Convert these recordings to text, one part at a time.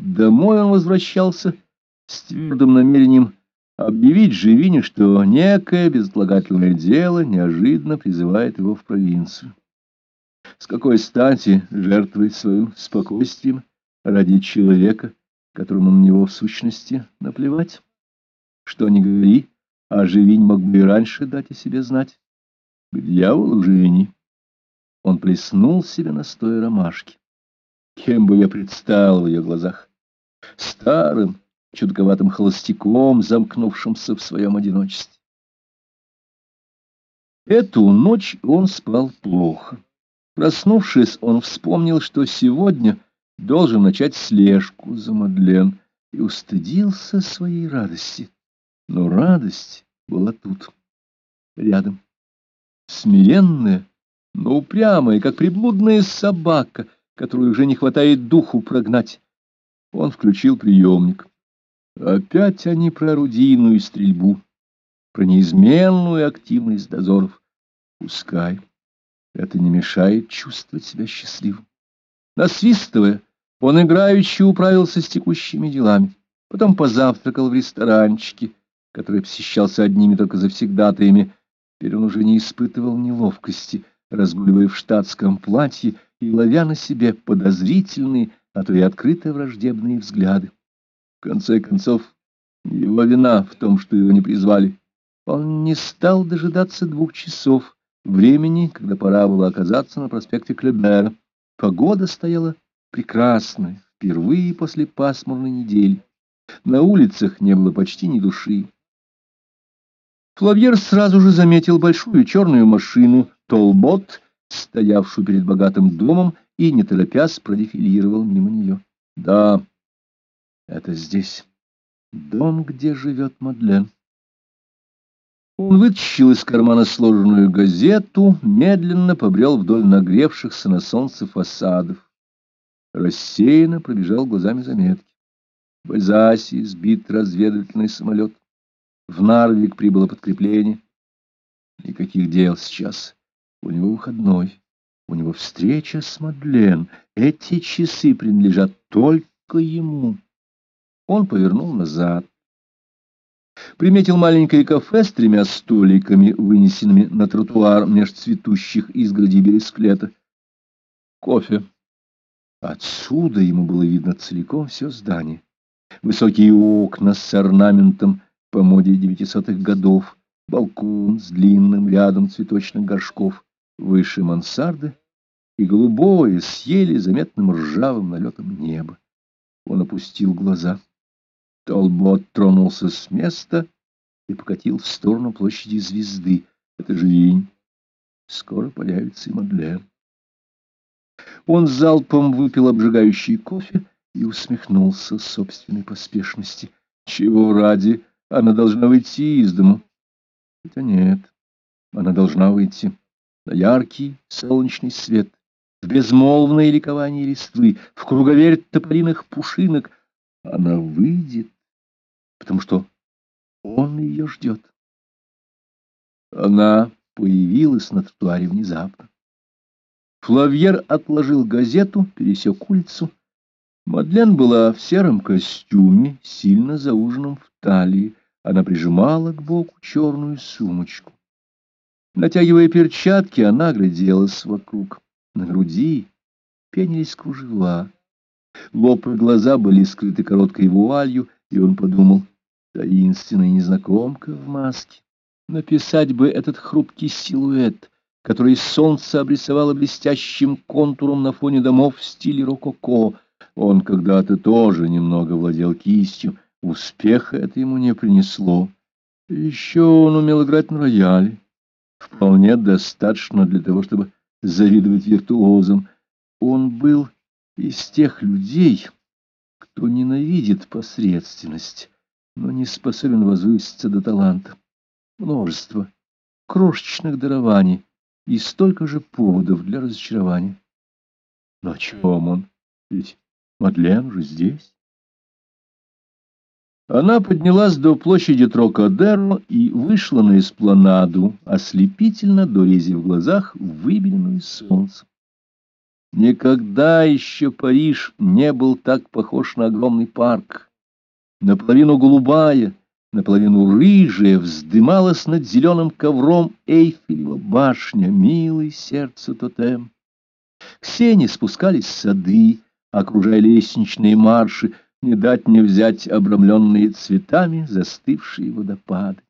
Домой он возвращался с твердым намерением объявить Живине, что некое безотлагательное дело неожиданно призывает его в провинцию. С какой стати жертвовать своим спокойствием ради человека, которому на него в сущности наплевать? Что ни говори, а Живинь мог бы и раньше дать о себе знать. К дьяволу Живини. Он плеснул себе на стоя ромашки. Кем бы я предстал в ее глазах? Старым, чудковатым холостяком, замкнувшимся в своем одиночестве. Эту ночь он спал плохо. Проснувшись, он вспомнил, что сегодня должен начать слежку за Мадлен, и устыдился своей радости. Но радость была тут, рядом. Смиренная, но упрямая, как приблудная собака, которую уже не хватает духу прогнать. Он включил приемник. Опять они про орудийную стрельбу, про неизменную активность дозоров. Пускай. Это не мешает чувствовать себя счастливым. Насвистывая, он играючи управился с текущими делами. Потом позавтракал в ресторанчике, который посещался одними только завсегдатаями. Теперь он уже не испытывал неловкости, разгуливая в штатском платье и ловя на себе подозрительные, а то и открытые враждебные взгляды. В конце концов, его вина в том, что его не призвали. Он не стал дожидаться двух часов, времени, когда пора было оказаться на проспекте Клебера. Погода стояла прекрасная, впервые после пасмурной недели. На улицах не было почти ни души. Флавьер сразу же заметил большую черную машину «Толбот», стоявшую перед богатым домом, и, не торопясь, продефилировал мимо нее. Да, это здесь. Дом, где живет Мадлен. Он вытащил из кармана сложенную газету, медленно побрел вдоль нагревшихся на солнце фасадов. Рассеянно пробежал глазами заметки. В Альзасе сбит разведывательный самолет. В Нарвик прибыло подкрепление. Никаких дел сейчас. У него выходной. У него встреча с Мадлен. Эти часы принадлежат только ему. Он повернул назад приметил маленькое кафе с тремя столиками, вынесенными на тротуар меж цветущих изгородей бересклета. Кофе. Отсюда ему было видно целиком все здание. Высокие окна с орнаментом по моде девятисотых годов, балкон с длинным рядом цветочных горшков, выше мансарды и голубое с заметным ржавым налетом неба. Он опустил глаза. Толбот тронулся с места и покатил в сторону площади звезды. Это же Винь. Скоро появится и Мадлен. Он залпом выпил обжигающий кофе и усмехнулся собственной поспешности. Чего ради? Она должна выйти из дому. Хотя нет, она должна выйти на яркий солнечный свет, в безмолвное ликование листвы, в круговерть тополиных пушинок. Она выйдет потому что он ее ждет. Она появилась на тротуаре внезапно. Флавьер отложил газету, пересек улицу. Мадлен была в сером костюме, сильно зауженном в талии. Она прижимала к боку черную сумочку. Натягивая перчатки, она огляделась вокруг. На груди пенились кружева. Лоб и глаза были скрыты короткой вуалью, и он подумал, таинственная незнакомка в маске. Написать бы этот хрупкий силуэт, который солнце обрисовало блестящим контуром на фоне домов в стиле рококо. Он когда-то тоже немного владел кистью, успеха это ему не принесло. Еще он умел играть на рояле. Вполне достаточно для того, чтобы завидовать виртуозам. Он был из тех людей, кто ненавидит посредственность, но не способен возвыситься до таланта. Множество крошечных дарований и столько же поводов для разочарования. Но о чем он? Ведь Мадлен уже здесь. Она поднялась до площади Трокадеро и вышла на эспланаду, ослепительно дорезив в глазах выбеленную солнцем. Никогда еще Париж не был так похож на огромный парк. Наполовину голубая, наполовину рыжая, вздымалась над зеленым ковром Эйфелева башня, милый сердце тотем. К сене спускались сады, окружая лестничные марши, не дать не взять обрамленные цветами застывшие водопады.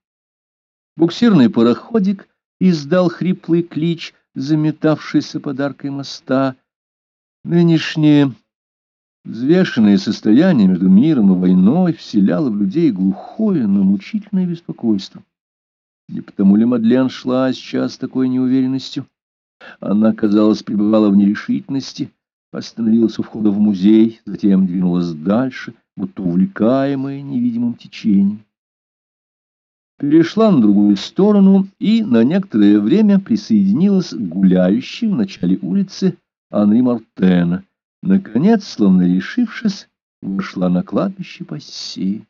Буксирный пароходик издал хриплый клич, заметавшийся подаркой моста. Нынешнее взвешенное состояние между миром и войной вселяло в людей глухое, но мучительное беспокойство. Не потому ли Мадлен шла сейчас с такой неуверенностью? Она, казалось, пребывала в нерешительности, остановилась у входа в музей, затем двинулась дальше, будто увлекаемая невидимым течением. Перешла на другую сторону и на некоторое время присоединилась к гуляющим в начале улицы Анри Мартена. Наконец, словно решившись, вошла на кладбище Пасси.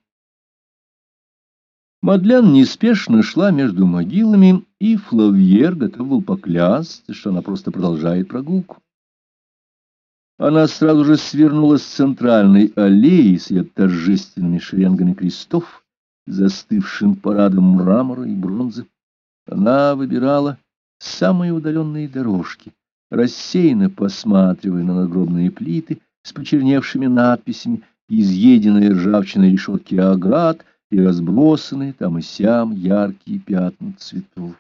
Мадлен неспешно шла между могилами, и Флавьер готов был поклясться, что она просто продолжает прогулку. Она сразу же свернула с центральной аллеи с ее торжественными шеренгами крестов, застывшим парадом мрамора и бронзы. Она выбирала самые удаленные дорожки, рассеянно посматривая на надгробные плиты с почерневшими надписями, изъеденные ржавчиной решетки оград — и разбросаны там и сям яркие пятна цветов.